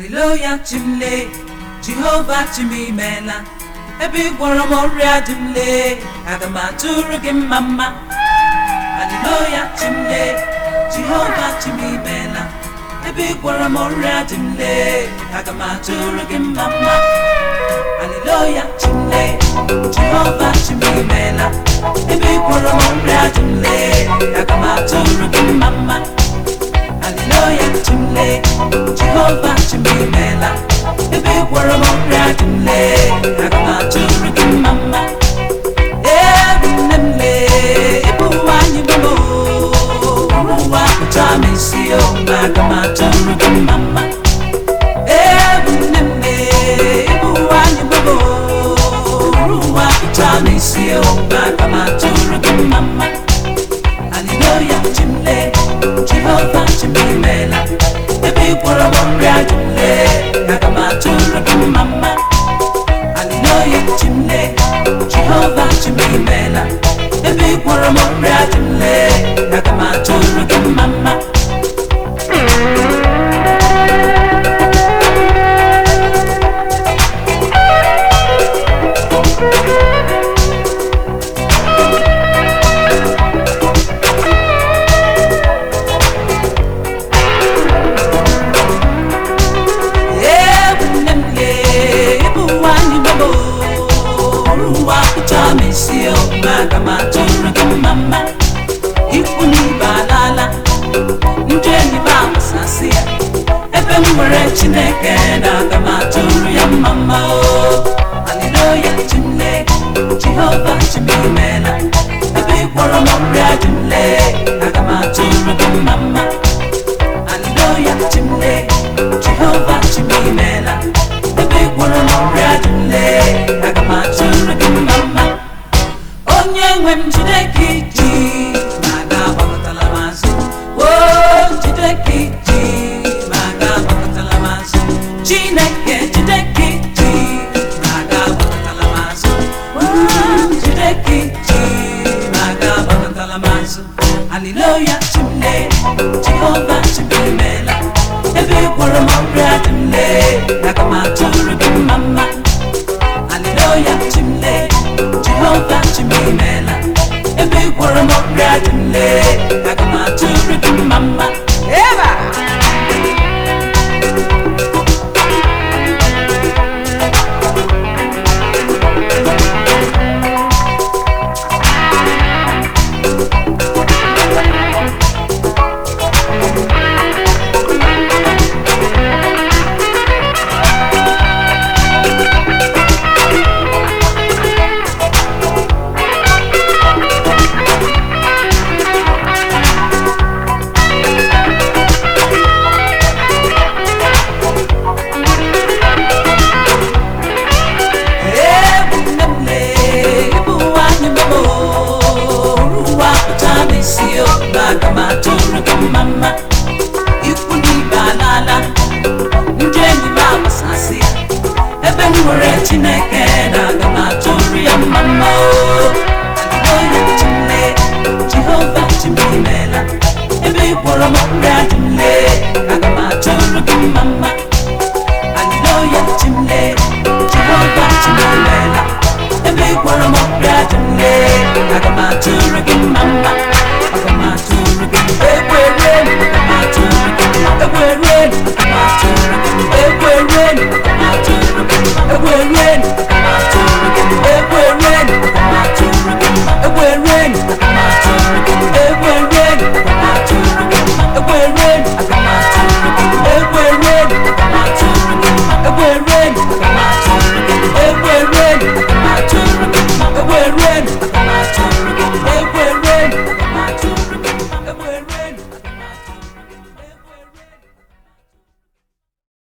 haleluya chimle jehova chimimela ebe ị gwọrọ m ọrịa dị m lee aga m atụrụ gị mma mma haleluya chimle jehova chimimela ebe ị gwọrọ m ọrịa dị m lee aga chimle jehova chimimela ebe ị gwọrọ m ọrịa dị m lee ọba chimbi mela ebe gwara m ọrịa dị nle aga m achụrụ gị mma mma ebi nne m le ebe ụwa anyị bụ mo ụwa pụta m isi ọma aga m achụrụ gị mma mma ebi nne m le ebe ụwa anyị bụ mo ụwa pụta m isi ọma aga m achụrụ gị mma mma ebe ị gwọrọ m ọrịa dị m lee aga m atụrụ gị mma mma haleluya chimle jehova chimimela ị gwọrọ m ọrịa dị chineke na-atamachụrụ ya mma mma haleluya chineke jehova chimimela ebe ịkpọrọ m ọbịa jinle aga m atụrụ gị mma mma haleluya chineke jehova chimimela ebe ịkpọrọ m ọbịa jinle aga m atụrụ gị mma mma onye nwe m chineke ji na aga gbakọtala m azụ o chineke ji agbakọtala m azụ haleluya chimle jehova chimemela ebe ị gwọrọ mma ikwu n'ibe alaala ndị enyi m agbasasị ebe m nwere chineke na aga m atụrụ ya mma mma o haleluya chimle jehova chimimela ebe ị gwọrọ m ọrịa